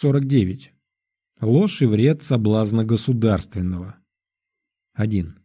49. Ложь и вред соблазна государственного. 1.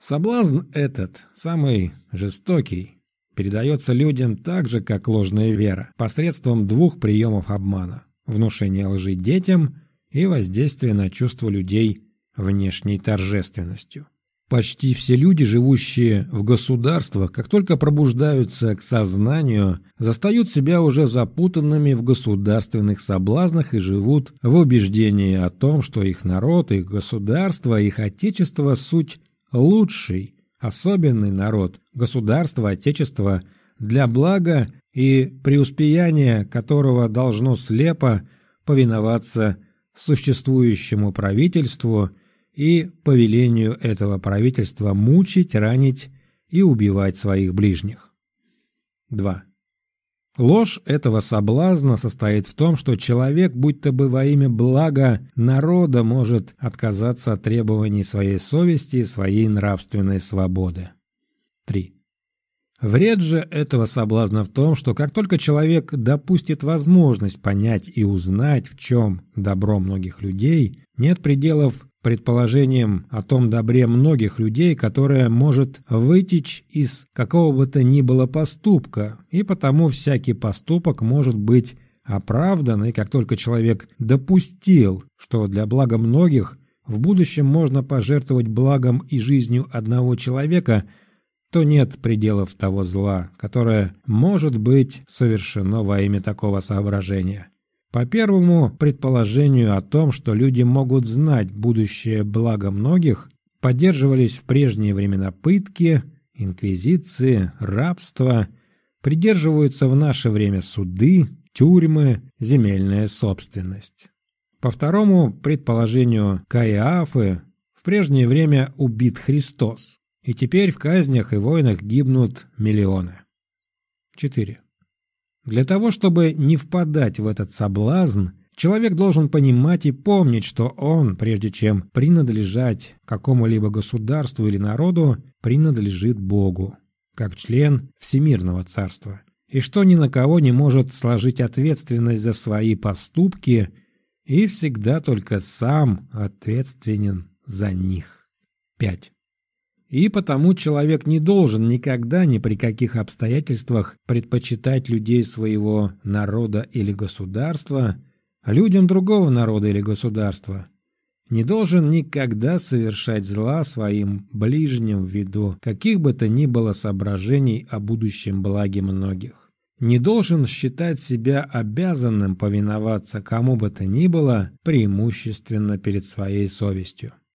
Соблазн этот, самый жестокий, передается людям так же, как ложная вера, посредством двух приемов обмана – внушения лжи детям и воздействия на чувства людей внешней торжественностью. Почти все люди, живущие в государствах, как только пробуждаются к сознанию, застают себя уже запутанными в государственных соблазнах и живут в убеждении о том, что их народ, их государство, их отечество – суть лучший, особенный народ, государство, отечество, для блага и преуспеяния которого должно слепо повиноваться существующему правительству – и по велению этого правительства мучить, ранить и убивать своих ближних. 2. Ложь этого соблазна состоит в том, что человек, будто бы во имя блага народа, может отказаться от требований своей совести и своей нравственной свободы. 3. Вред же этого соблазна в том, что как только человек допустит возможность понять и узнать, в чем добро многих людей, нет пределов предположением о том добре многих людей, которое может вытечь из какого бы то ни было поступка, и потому всякий поступок может быть оправдан, и как только человек допустил, что для блага многих в будущем можно пожертвовать благом и жизнью одного человека, то нет пределов того зла, которое может быть совершено во имя такого соображения. По первому предположению о том, что люди могут знать будущее благо многих, поддерживались в прежние времена пытки, инквизиции, рабство, придерживаются в наше время суды, тюрьмы, земельная собственность. По второму предположению Каиафы, в прежнее время убит Христос, и теперь в казнях и войнах гибнут миллионы. 4. Для того, чтобы не впадать в этот соблазн, человек должен понимать и помнить, что он, прежде чем принадлежать какому-либо государству или народу, принадлежит Богу, как член Всемирного Царства, и что ни на кого не может сложить ответственность за свои поступки и всегда только сам ответственен за них. 5. И потому человек не должен никогда ни при каких обстоятельствах предпочитать людей своего народа или государства людям другого народа или государства. Не должен никогда совершать зла своим ближним ввиду каких бы то ни было соображений о будущем благе многих. Не должен считать себя обязанным повиноваться кому бы то ни было преимущественно перед своей совестью.